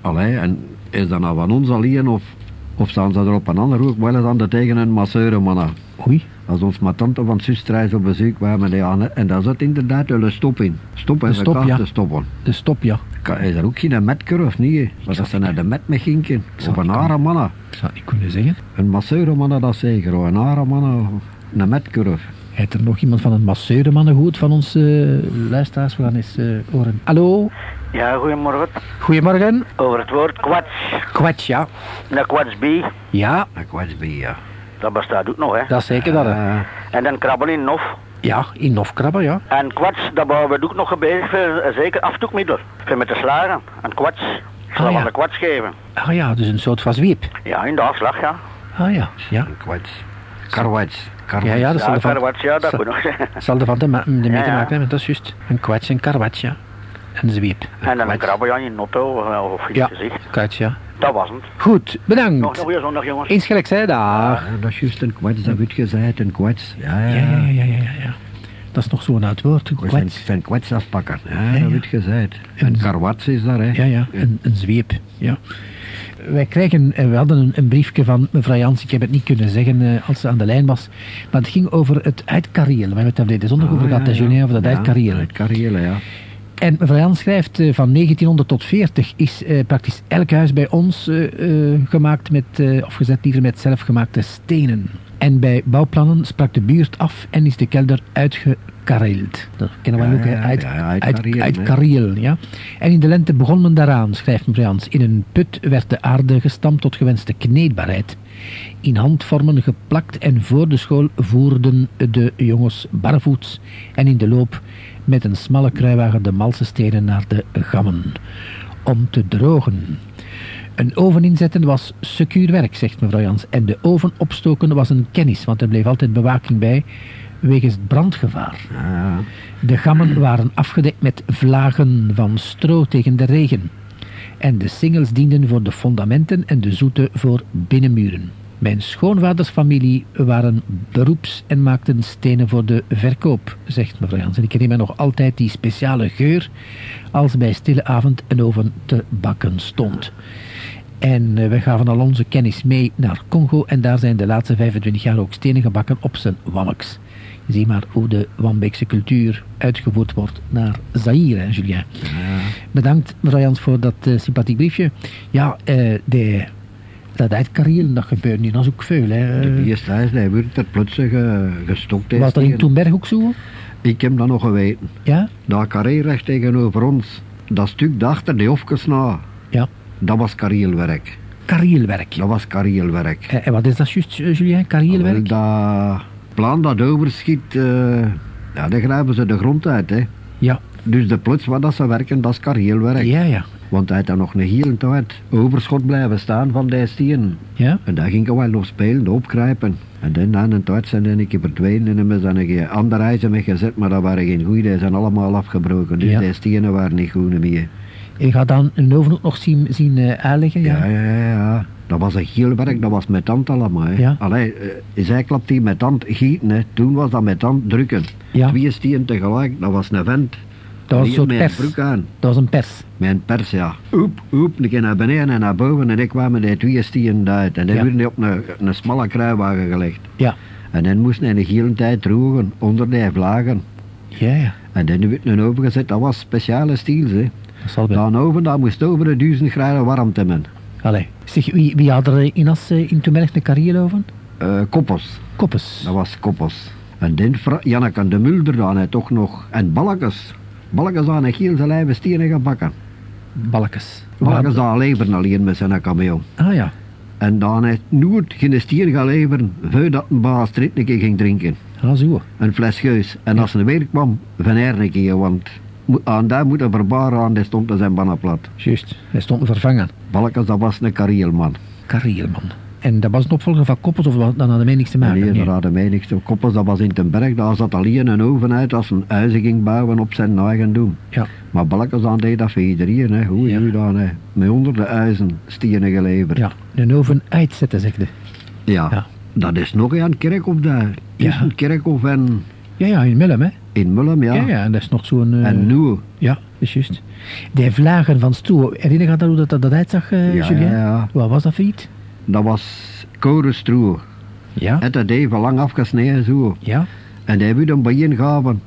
Allee, en is dat nou van ons alleen of, of staan ze er op een ander ook wel eens aan de tegen een masseurenmannen? Oei. Als ons met tante van Sustreis op bezoek waren, die aan, en daar zit inderdaad een stop in. Stop Een de stop, ja. te stoppen. De stop, ja. Is er ook geen metker of niet? Want dat zijn naar de met ginken. zou Of een hare mannen. Ik zou het niet kunnen zeggen. Een masseurenmannen dat zeker. Of een hare mannen. Een metker. Heeft er nog iemand van een masseurenmannen goed van onze eh, luisteraars? We gaan eens eh, horen. Hallo? Ja, goedemorgen. Goedemorgen. Over het woord kwats. Kwats, ja. Een kwatsbie, Ja, weet bij ja. dat bestaat ook nog, hè. dat is zeker dat. hè. Eh, En dan krabbel in nof. Ja, in Nofkrabben, ja. En kwats, dat we ook nog bezig voor een zeker aftoekmiddel. Voor met de slagen. En kwats. Ik zal Ah, ja. de kwats geven. Ah ja, dus een soort van zwiep. Ja, in de afslag, ja. Ah ja, ja. een kwets. Karwets. Ja, ja, dat zal Ja, er van, karwats, ja, dat moet nog zeggen. zal van de, ma- de mee Ja, te maken hebben, dat is juist. Een kwats, een karwats, ja. En een zwiep. En dan een krabbel ja, in notto of, of in Ja, gezicht. ja. Dat was het. Goed, bedankt. nog weer zondag, jongens. Eens gelijk, hè, daar. Ja, dat is juist een kwets, dat wordt gezegd, een kwets. Ja, ja, Ja, ja, ja, ja, ja, ja. Dat is nog zo'n oud woord, een We zijn, kwets. zijn kwets afpakken. Ja, Ja, ja. dat wordt gezegd. Een- Een karwats is daar, hè. Ja, ja, een, een zweep, ja. Wij krijgen, eh, we hadden een, een briefje van mevrouw Jans, ik heb het niet kunnen zeggen eh, als ze aan de lijn was, maar het ging over het uitkarriel. We hebben het daar verleden zondag over Ah, gehad, ja, hè, ja. Julien, over dat Ja, uitkarriel. Uitkarrielen, ja. En mevrouw schrijft, eh, van 1900 tot 40 is eh, praktisch elk huis bij ons eh, gemaakt met, of gezet liever met zelfgemaakte stenen. En bij bouwplannen sprak de buurt af en is de kelder uitgekarreeld. Dat kennen we Ja, ook, ja, Uit, ja, uit, ja. En in de lente begon men daaraan, schrijft mevrouw Jans. In een put werd de aarde gestampt tot gewenste kneedbaarheid. In handvormen geplakt en voor de school voerden de jongens barvoets en in de loop met een smalle kruiwagen de malse stenen naar de gammen. Om te drogen. Een oven inzetten was secuur werk, zegt mevrouw Jans. En de oven opstoken was een kennis, want er bleef altijd bewaking bij wegens brandgevaar. Ja, De gammen waren afgedekt met vlagen van stro tegen de regen. En de singels dienden voor de fundamenten en de zoete voor binnenmuren. Mijn schoonvaders familie waren beroeps en maakten stenen voor de verkoop, zegt mevrouw Jans. En ik herinner me nog altijd die speciale geur als bij stille avond een oven te bakken stond. En eh, we gaven al onze kennis mee naar Congo en daar zijn de laatste 25 jaar ook stenen gebakken op zijn wammeks. Zie maar hoe de Wambeekse cultuur uitgevoerd wordt naar Zaire, hè, Julien. Bedankt, mevrouw Jans, voor dat eh, sympathiek briefje. Ja, eh, de, dat uitkarrielen, dat gebeurt nu nog ook veel. Hè. De eerste huis, die wordt er plotseling ge- gestokt. hè, Was dat in Toenberg ook zo? Ik heb dat nog geweten. Ja? Dat carré recht tegenover ons, dat stuk daarachter, die hofjes na, Ja. dat was karrielwerk. Karrielwerk. Dat was karrielwerk. Eh, en wat is dat juist, eh, Julien? Karrielwerk? Dat plan dat overschiet, eh, ja, dan grijpen ze de grond uit. Hè. Ja. Dus de plots wat dat ze werken, dat is karrielwerk. Ja, ja. Want hij had dan nog een hele tijd overschot blijven staan van die stenen. Ja? En daar ging ik wel nog spelen, opkruipen. En dan na een tijd zijn een keer verdwenen en hebben ze een keer andere ijzer mee gezet, maar dat waren geen goede, die zijn allemaal afgebroken. Dus Ja. die stenen waren niet goed meer. Je gaat dan een oven ook nog zien, zien aanleggen? Ja. Ja, ja, ja. Dat was een heel werk, dat was met hand allemaal. Hè. Ja. Allee, eh, zij met hand gieten, hè. toen was dat met hand drukken. Ja. Twee stenen tegelijk, dat was een vent. Dat was pers. broek aan. Dat was een pers. Mijn pers, ja. Oep, oep, een keer naar beneden en naar boven en ik kwamen die twee stieren uit. En die Ja. werden op een, een smalle kruiwagen gelegd. Ja. En dan moest hij een hele tijd drogen onder die vlagen. Ja, ja. En dan werd een overgezet, dat was speciale stiel, hè. Dat zal wel. Dan oven, dat moest over de duizend graden warmte men. Allee. Zeg, wie, wie had er in as eh, in Toemerk een carrière over? Koppels, Koppes. dat was koppels. En dan Janneke de Mulder dan hij toch nog. En balkjes. Balkjes aan een heel zijn lijve stieren gebakken. Balkes. Balkjes aan leveren alleen met zijn camion. Ah ja. En dan heeft nooit geen stier gaan leveren, voordat een baas een keer ging drinken. Ah zo. Een fles geus. En als ze weer kwam, van haar een keer, want aan daar moet een verbaar aan, die stond zijn bannen plat. Juist. Hij stond vervangen. Balkjes, dat was een karielman. Carrierman. En dat was een opvolger van Koppels of dan hadden wij niks te maken? Nee, Nee. daar hadden wij niks. Koppels, dat was in ten berg, daar zat alleen een oven uit als een huizen ging bouwen op zijn eigen doen. Ja. Maar Balkjes aan deed dat voor iedereen, hè. Hoe Ja. u dan, hè. Met honderden huizen stieren geleverd. Ja. Een oven uitzetten, zegde. Ja. Ja. Dat is nog een kerkhof daar. Ja. Tussen kerkhof en Ja, ja, in Millem, hè? in Mullum, ja. Ja, ja. En dat is nog zo'n... eh, En nu, Ja, dat is juist. Die vlagen van Stoe, herinner je dat hoe dat, dat, dat uitzag, Ja, Julien? ja, ja. Wat was dat voor iets? Dat was korenstroer. Ja. Het had even lang afgesneden zo. Ja. En die wilden bijeen gaven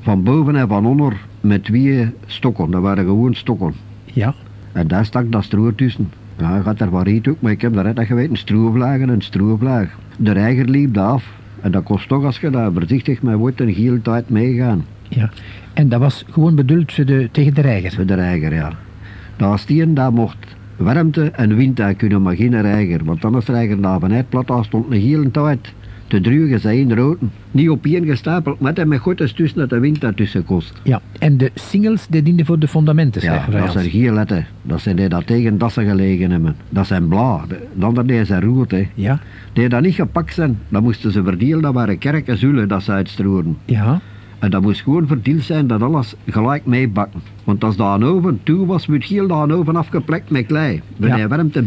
van boven en van onder met twee stokken. Dat waren gewoon stokken. Ja. En daar stak dat stroer tussen. Ja, gaat er wat ook, maar ik heb daar net geweten, stroevlagen en stroevlaag. De reiger liep daar af. En dat kost toch als je daar voorzichtig met wordt een hele tijd meegaan. Ja. En dat was gewoon bedoeld voor de, tegen de reiger. Voor de reiger, ja. Dat stien, daar mocht warmte en wind uit kunnen, maar geen reiger. Want anders reiger daar vanuit plat, daar stond een hele tijd te drugen, zijn roten. Niet op één gestapeld, met en met goedjes tussen dat de wind daartussen kost. Ja. En de singles, die dienden voor de fundamenten, Ja, dat zijn geen letten. Dat zijn die dat tegen dassen gelegen hebben. Dat zijn bla. De de andere die zijn rood, hè. Ja. Die dat niet gepakt zijn, dan moesten ze verdelen. Dat waren kerken zullen dat ze uitstroeren. Ja. En dat moest gewoon verdeeld zijn dat alles gelijk meebakken. Want als aan oven toe was, werd heel aan oven afgeplekt met klei. Wanneer Ja. warmte.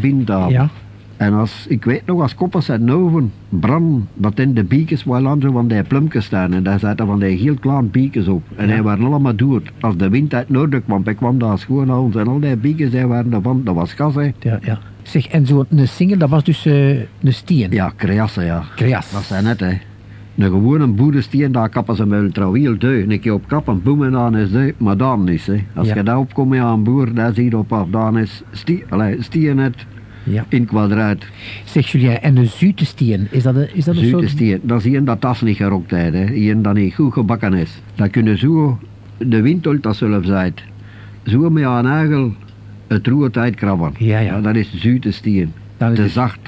Ja. En als, ik weet nog, als koppels uit oven branden, dat in de biekjes wel aan zo van die plumpjes staan. En daar zaten van die heel kleine biekjes op. En Ja. die waren allemaal dood. Als de wind uit noorden kwam, ik kwam daar schoon aan ons. En al die biekjes, die waren ervan, dat was gas, hè. Ja, ja. Zeg, en zo'n single, dat was dus eh, een stien. Ja, kreassen, ja. Kreas. Dat zijn net, hè. Een gewone boerensteen, daar kappen ze met ultrawiel deu. Een keer op kap en boem en dan is deu. Maar dan niet, hè. Als Ja. je daar opkomt met een boer, daar zie je op af. Dan is stie, net Ja. in kwadraat. Zeg Julien, en de stien, is dat, een- is dat een Zuid soort... is die, dat is hier dat tas niet gerokt heeft, hè. Hier dat niet goed gebakken is. Dat kunnen zo, de wind dat zelf zijn. Zo met een nagel het roer uitkrabben. Ja, ja. Dat is is Te dus zacht,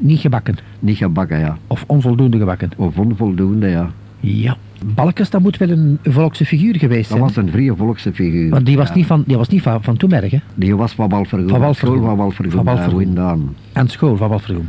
niet gebakken. niet gebakken, ja. Of onvoldoende gebakken. Of onvoldoende, ja. Ja. Balkes, dat moet wel een volkse figuur geweest Dat zijn. was een vrije volkse figuur. Want die was Ja. niet van, die was niet van, van Toemerg, hè? Die was van Walvergoen. Van Walvergoen. Van Walvergoen. Van. Aan school van Walvergoen.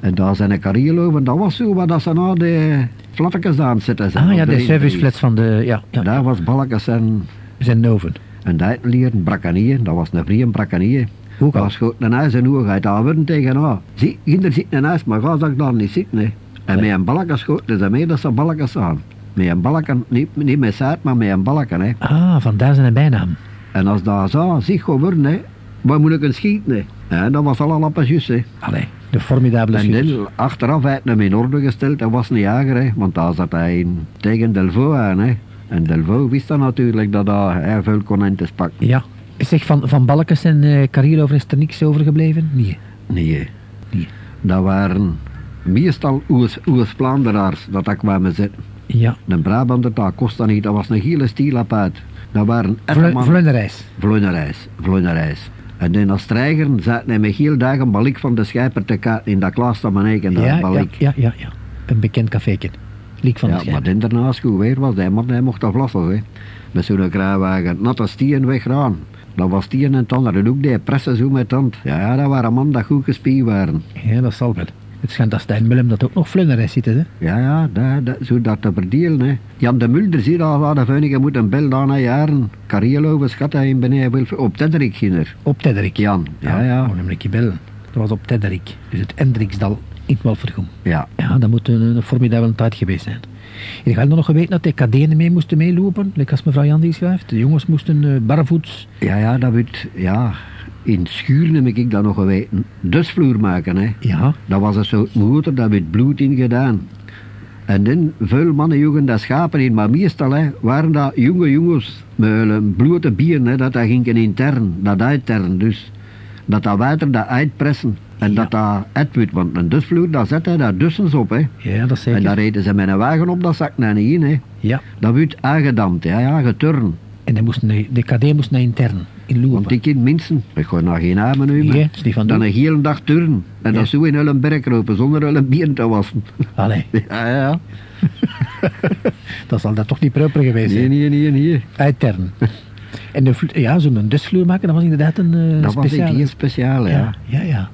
En daar zijn carrière over. Dat was zo wat dat ze na de flattekes aan zitten. zijn, Ah ja, de serviceflats van de... Ja, ja. Daar was balkjes en, zijn noven. en dat leren, brakkanier. Dat was een vrije brakkanier. Kan? schoot een huis en hoe gaat daar worden tegenaan. Zie, kinder zitten in huis, maar ga ze daar niet zitten. Hè. En Nee. met een balken schoten ze mee dat ze balkjes aan. Met een balken, niet, niet met zaad, maar met een balken. Hè. Ah, vandaar zijn bijnaam. En als dat zo zich geworden, hè, waar moet ik een schieten? Hè? Dat was alle lappen juist, hè. Allee, de formidabele En schutters. dan, achteraf hij hem in orde gesteld, dat was niet jager, hè, want daar zat hij in, tegen Delvaux aan. Hè. En Delvaux wist dan natuurlijk dat hij veel konijntjes pakken. Ja. Zeg, van, van Balkes en eh Carrier over is er niks overgebleven? Nee. Nee. Nee. dat waren meestal Oers- Oers-Vlaanderaars dat daar kwamen zitten. Ja. De Brabander, dat kost dat niet, dat was een hele stielapaat. Dat waren Vlunderijs. Vloeinerijs, vloeinerijs. En dan als strijger zaten hij met heel dagen balik van de schijper te kaarten in dat klaastermaneken, dat Ja, ja, balik. ja, ja, ja. Een bekend caféken. Liek van Ja, de maar dan daarnaast goed weer was hij, maar hij mocht hè. Met zo'n kruiwagen, natte stien weggaan. Dat was stien en tand, en ook die pressen zo met tand. Ja, ja, dat waren man dat goed gespierd waren. Ja, dat zal wel. Het schijnt dat Stijn Willem dat ook nog Vlunderijs zitten, hè? Ja, ja, dat, dat, zo dat te verdelen, hè. Jan de Mulder zie dat al de veinige moet een bel aan jaren. Carrielo, schat hij in beneden op Tedderik ging er. Op Tedderik. Jan, ja, ja. Moet hem een keer bellen. Dat was op Tedderik. Dus het Hendriksdal in Walvergoem. Ja, Ja, dat moet een, een formidabele tijd geweest zijn. Ik had nog geweten dat de kadenen mee moesten meelopen, like als mevrouw Jan die schrijft. De jongens moesten eh, barvoets. Ja, ja, dat wordt, ja, in schuren heb ik dat nog geweten. Dusvloer maken, hè. Ja. Dat was een soort motor, daar werd bloed in gedaan. En dan, veel mannen joegen daar schapen in, maar meestal hè, waren dat jonge jongens met blote bier, hè, dat dat ging intern, dat uittern. Dus dat dat water dat uitpressen en Ja. dat dat uitput. Want een dusvloer, daar zet hij daar dussens op, hè. Ja, dat En zeker. daar reden ze met een wagen op, dat zak naar niet in, hè. Ja. Dat wordt aangedampt, ja, ja, geturn. En dan moesten de, de KD moest naar intern, in Want lopen. die kind minsten, ik ga naar geen namen nu, maar Nee, van dan doen. een hele dag turnen. En Ja. dat zo in hun berg lopen, zonder hun bieren te wassen. Allee, Ja, ja. dat zal dat toch niet proper geweest Nee, zijn. nee, nee, nee. Uittern. En de, ja, zo'n dusvloer maken, dat was inderdaad een eh Dat was speciale. een heel speciaal, ja. ja, ja, ja.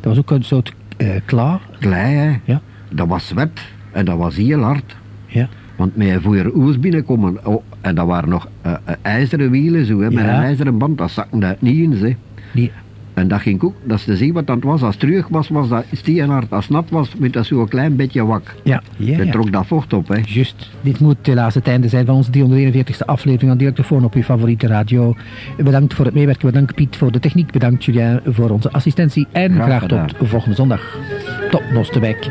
Dat was ook een soort eh klaar. Klei, hè. Ja. Dat was zwet en dat was heel hard. Ja. Want met voor oes binnenkomen, oh, en dat waren nog eh, ijzeren wielen zo, hè, met Ja. een ijzeren band, dat zakte dat niet in. Die, En dat ging ook, dat is te zien wat dat was. Als het terug was, was dat steenhard. Als het nat was, werd dat zo een klein beetje wak. ja, ja, Dan ja. trok dat vocht op, hè. Juist. Dit moet helaas het einde zijn van onze 341ste aflevering van Directofoon op uw favoriete radio. Bedankt voor het meewerken. Bedankt Piet voor de techniek. Bedankt Julien voor onze assistentie. En Graag graag, tot volgende zondag. Tot Nostewijk.